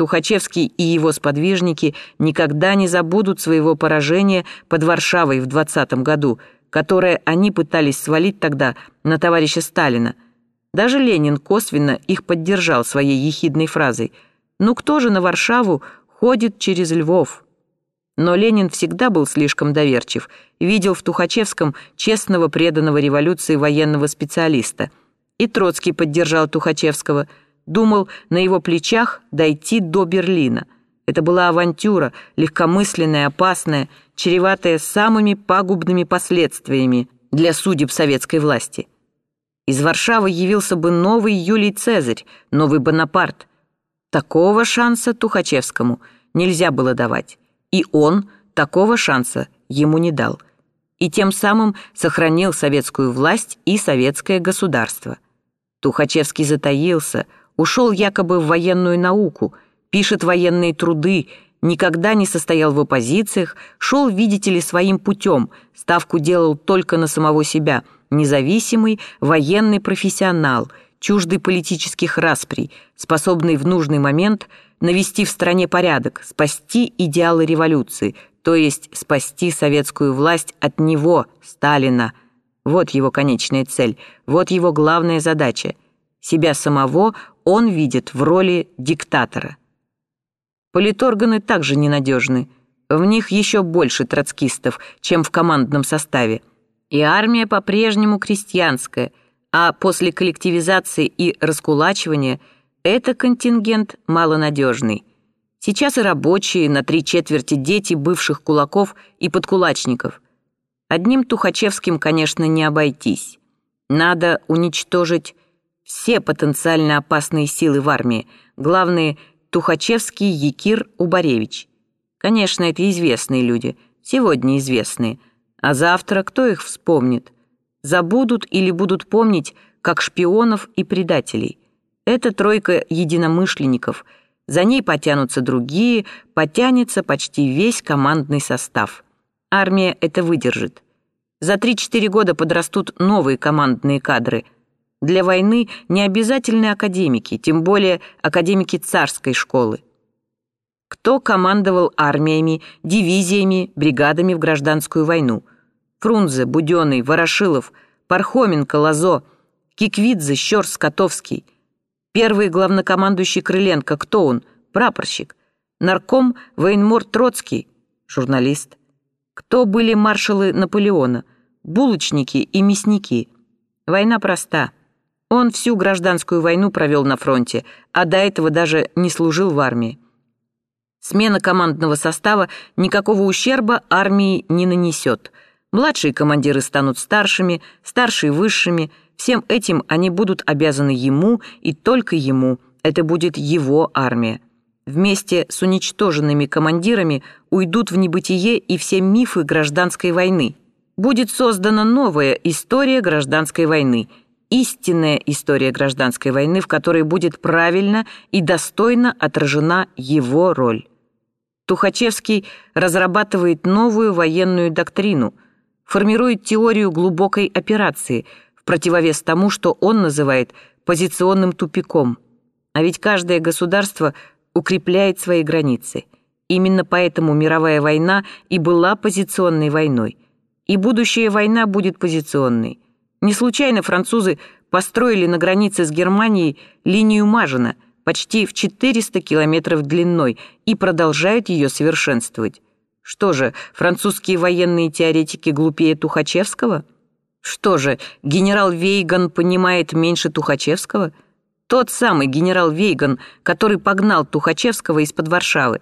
Тухачевский и его сподвижники никогда не забудут своего поражения под Варшавой в 20 году, которое они пытались свалить тогда на товарища Сталина. Даже Ленин косвенно их поддержал своей ехидной фразой «Ну кто же на Варшаву ходит через Львов?» Но Ленин всегда был слишком доверчив, видел в Тухачевском честного преданного революции военного специалиста. И Троцкий поддержал Тухачевского, думал на его плечах дойти до Берлина. Это была авантюра, легкомысленная, опасная, чреватая самыми пагубными последствиями для судеб советской власти. Из Варшавы явился бы новый Юлий Цезарь, новый Бонапарт. Такого шанса Тухачевскому нельзя было давать. И он такого шанса ему не дал. И тем самым сохранил советскую власть и советское государство. Тухачевский затаился, ушел якобы в военную науку, пишет военные труды, никогда не состоял в оппозициях, шел, видите ли, своим путем, ставку делал только на самого себя, независимый военный профессионал, чуждый политических расприй, способный в нужный момент – навести в стране порядок, спасти идеалы революции, то есть спасти советскую власть от него, Сталина. Вот его конечная цель, вот его главная задача. Себя самого он видит в роли диктатора. Политорганы также ненадежны. В них еще больше троцкистов, чем в командном составе. И армия по-прежнему крестьянская, а после коллективизации и раскулачивания – это контингент малонадежный. Сейчас и рабочие, на три четверти дети бывших кулаков и подкулачников. Одним Тухачевским, конечно, не обойтись. Надо уничтожить все потенциально опасные силы в армии. Главные — Тухачевский, Якир, Убаревич. Конечно, это известные люди, сегодня известные. А завтра кто их вспомнит? Забудут или будут помнить, как шпионов и предателей. Это тройка единомышленников. За ней потянутся другие, потянется почти весь командный состав. Армия это выдержит. За 3-4 года подрастут новые командные кадры. Для войны не обязательны академики, тем более академики царской школы. Кто командовал армиями, дивизиями, бригадами в гражданскую войну? Фрунзе, Буденный, Ворошилов, Пархоменко, Лазо, Киквидзе, Щор, Скотовский – Первый главнокомандующий Крыленко, кто он? Прапорщик. Нарком военмор Троцкий, журналист. Кто были маршалы Наполеона? Булочники и мясники. Война проста. Он всю гражданскую войну провел на фронте, а до этого даже не служил в армии. Смена командного состава никакого ущерба армии не нанесет. Младшие командиры станут старшими, старшие — высшими — Всем этим они будут обязаны ему и только ему. Это будет его армия. Вместе с уничтоженными командирами уйдут в небытие и все мифы гражданской войны. Будет создана новая история гражданской войны, истинная история гражданской войны, в которой будет правильно и достойно отражена его роль. Тухачевский разрабатывает новую военную доктрину, формирует теорию глубокой операции – в противовес тому, что он называет позиционным тупиком. А ведь каждое государство укрепляет свои границы. Именно поэтому мировая война и была позиционной войной. И будущая война будет позиционной. Не случайно французы построили на границе с Германией линию Мажина, почти в 400 километров длиной, и продолжают ее совершенствовать. Что же, французские военные теоретики глупее Тухачевского – что же, генерал Вейган понимает меньше Тухачевского? Тот самый генерал Вейган, который погнал Тухачевского из-под Варшавы.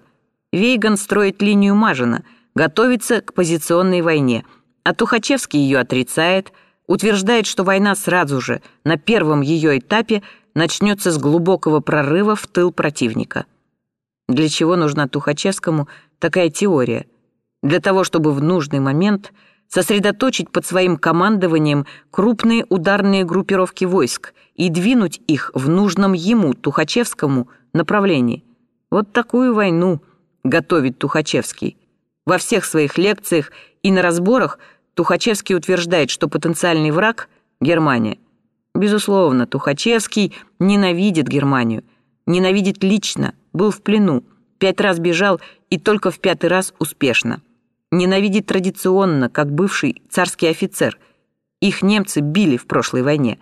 Вейган строит линию Мажина, готовится к позиционной войне, а Тухачевский ее отрицает, утверждает, что война сразу же, на первом ее этапе, начнется с глубокого прорыва в тыл противника. Для чего нужна Тухачевскому такая теория? Для того, чтобы в нужный момент – сосредоточить под своим командованием крупные ударные группировки войск и двинуть их в нужном ему, Тухачевскому, направлении. Вот такую войну готовит Тухачевский. Во всех своих лекциях и на разборах Тухачевский утверждает, что потенциальный враг — Германия. Безусловно, Тухачевский ненавидит Германию, ненавидит лично, был в плену, пять раз бежал и только в пятый раз успешно. Ненавидит традиционно, как бывший царский офицер. Их немцы били в прошлой войне.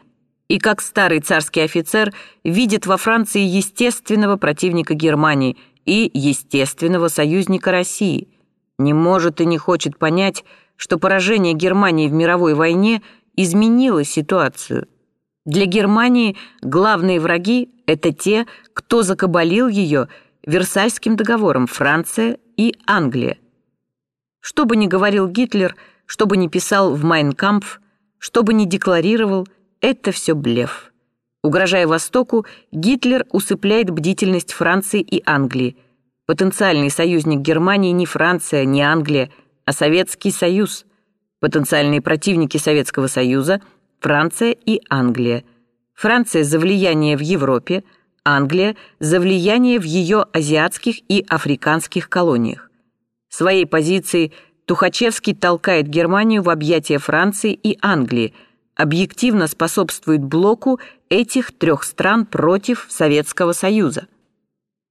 И как старый царский офицер видит во Франции естественного противника Германии и естественного союзника России. Не может и не хочет понять, что поражение Германии в мировой войне изменило ситуацию. Для Германии главные враги – это те, кто закабалил ее Версальским договором Франция и Англия. Что бы ни говорил Гитлер, что бы ни писал в «Майнкампф», что бы ни декларировал, это все блеф. Угрожая Востоку, Гитлер усыпляет бдительность Франции и Англии. Потенциальный союзник Германии не Франция, не Англия, а Советский Союз. Потенциальные противники Советского Союза – Франция и Англия. Франция за влияние в Европе, Англия за влияние в ее азиатских и африканских колониях. Своей позицией Тухачевский толкает Германию в объятия Франции и Англии, объективно способствует блоку этих трех стран против Советского Союза.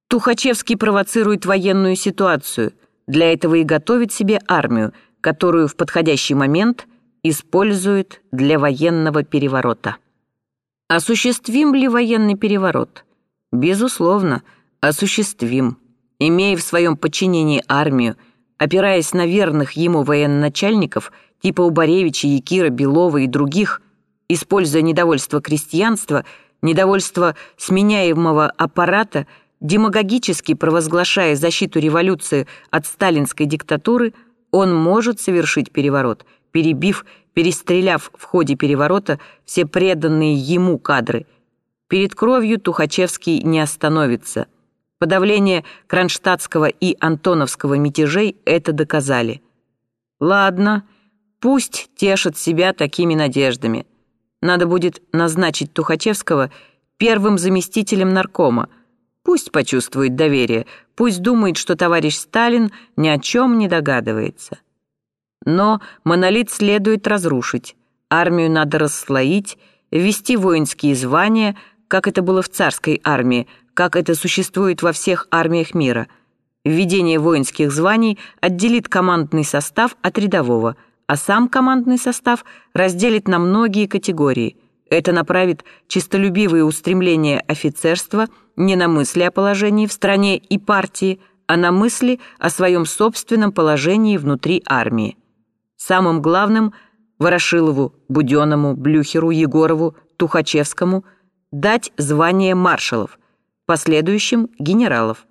Тухачевский провоцирует военную ситуацию – для этого и готовит себе армию, которую в подходящий момент использует для военного переворота. Осуществим ли военный переворот? Безусловно, осуществим. Имея в своем подчинении армию, опираясь на верных ему военачальников типа Убаревича, Якира, Белова и других, используя недовольство крестьянства, недовольство сменяемого аппарата – демагогически провозглашая защиту революции от сталинской диктатуры, он может совершить переворот, перебив, перестреляв в ходе переворота все преданные ему кадры. Перед кровью Тухачевский не остановится. Подавление Кронштадтского и Антоновского мятежей это доказали. Ладно, пусть тешат себя такими надеждами. Надо будет назначить Тухачевского первым заместителем наркома, Пусть почувствует доверие, пусть думает, что товарищ Сталин ни о чем не догадывается. Но монолит следует разрушить, армию надо расслоить, ввести воинские звания, как это было в царской армии, как это существует во всех армиях мира. Введение воинских званий отделит командный состав от рядового, а сам командный состав разделит на многие категории – это направит чистолюбивые устремления офицерства не на мысли о положении в стране и партии, а на мысли о своем собственном положении внутри армии. Самым главным – Ворошилову, Буденному, Блюхеру, Егорову, Тухачевскому – дать звание маршалов, последующим – генералов.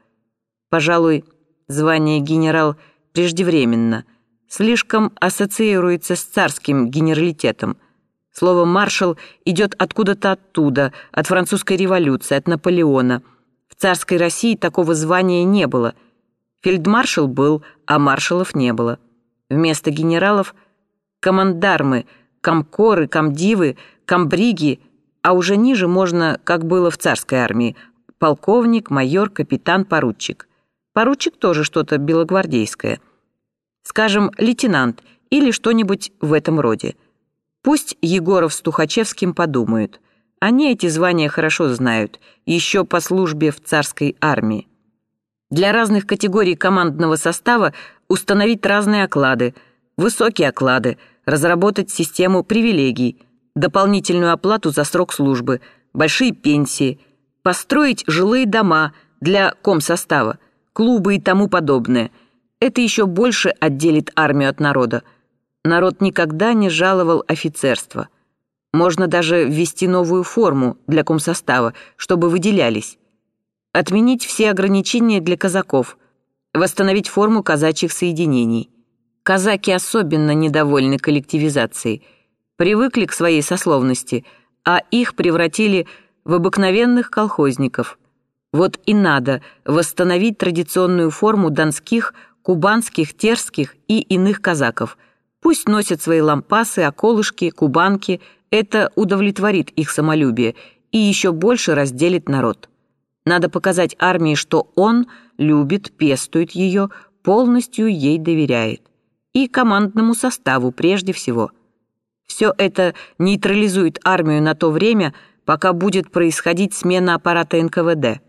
Пожалуй, звание генерал преждевременно, слишком ассоциируется с царским генералитетом – Слово «маршал» идет откуда-то оттуда, от французской революции, от Наполеона. В царской России такого звания не было. Фельдмаршал был, а маршалов не было. Вместо генералов — командармы, комкоры, комдивы, комбриги, а уже ниже можно, как было в царской армии, полковник, майор, капитан, поручик. Поручик тоже что-то белогвардейское. Скажем, лейтенант или что-нибудь в этом роде — Пусть Егоров с Тухачевским подумают. Они эти звания хорошо знают, еще по службе в царской армии. Для разных категорий командного состава установить разные оклады, высокие оклады, разработать систему привилегий, дополнительную оплату за срок службы, большие пенсии, построить жилые дома для комсостава, клубы и тому подобное. Это еще больше отделит армию от народа – народ никогда не жаловал офицерство. Можно даже ввести новую форму для комсостава, чтобы выделялись. Отменить все ограничения для казаков. Восстановить форму казачьих соединений. Казаки особенно недовольны коллективизацией. Привыкли к своей сословности, а их превратили в обыкновенных колхозников. Вот и надо восстановить традиционную форму донских, кубанских, терских и иных казаков – Пусть носят свои лампасы, околышки, кубанки. Это удовлетворит их самолюбие и еще больше разделит народ. Надо показать армии, что он любит, пестует ее, полностью ей доверяет. И командному составу прежде всего. Все это нейтрализует армию на то время, пока будет происходить смена аппарата НКВД.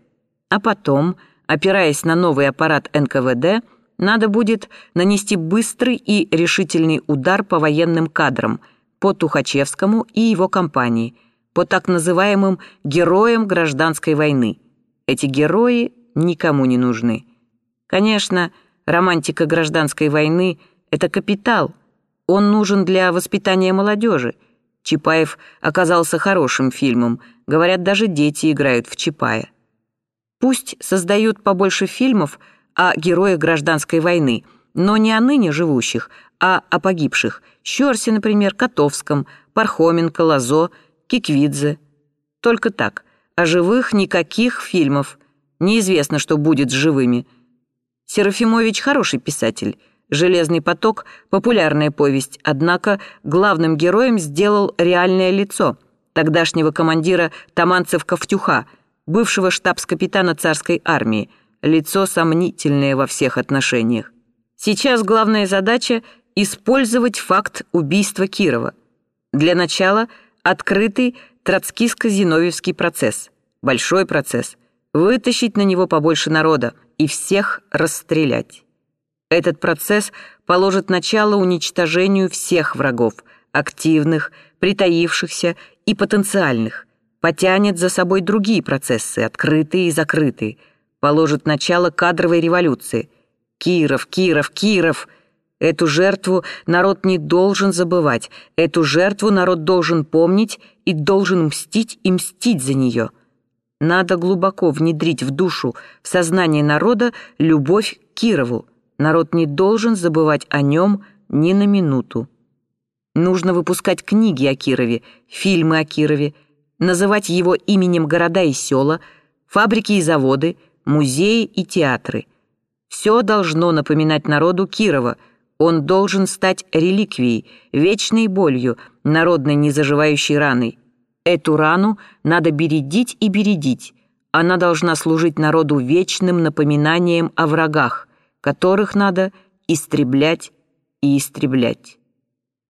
А потом опираясь на новый аппарат НКВД, надо будет нанести быстрый и решительный удар по военным кадрам, по Тухачевскому и его компании, по так называемым «героям гражданской войны». Эти герои никому не нужны. Конечно, романтика гражданской войны — это капитал. Он нужен для воспитания молодежи. Чапаев оказался хорошим фильмом. Говорят, даже дети играют в Чапая. Пусть создают побольше фильмов — о героях гражданской войны, но не о ныне живущих, а о погибших. Щерсе, например, Котовском, Пархоменко, Лазо, Киквидзе. Только так. О живых никаких фильмов. Неизвестно, что будет с живыми. Серафимович хороший писатель. «Железный поток» — популярная повесть, однако главным героем сделал реальное лицо тогдашнего командира Таманцев-Ковтюха, бывшего штабс-капитана царской армии — лицо сомнительное во всех отношениях. Сейчас главная задача — использовать факт убийства Кирова. Для начала открытый троцкиско-зиновьевский процесс, большой процесс, вытащить на него побольше народа и всех расстрелять. Этот процесс положит начало уничтожению всех врагов, активных, притаившихся и потенциальных, потянет за собой другие процессы, открытые и закрытые — положит начало кадровой революции. Киров, Киров, Киров! Эту жертву народ не должен забывать, эту жертву народ должен помнить и должен мстить и мстить за нее. Надо глубоко внедрить в душу, в сознание народа любовь к Кирову. Народ не должен забывать о нем ни на минуту. Нужно выпускать книги о Кирове, фильмы о Кирове, называть его именем города и села, фабрики и заводы — музеи и театры. Все должно напоминать народу Кирова. Он должен стать реликвией, вечной болью, народной незаживающей раной. Эту рану надо бередить и бередить. Она должна служить народу вечным напоминанием о врагах, которых надо истреблять и истреблять.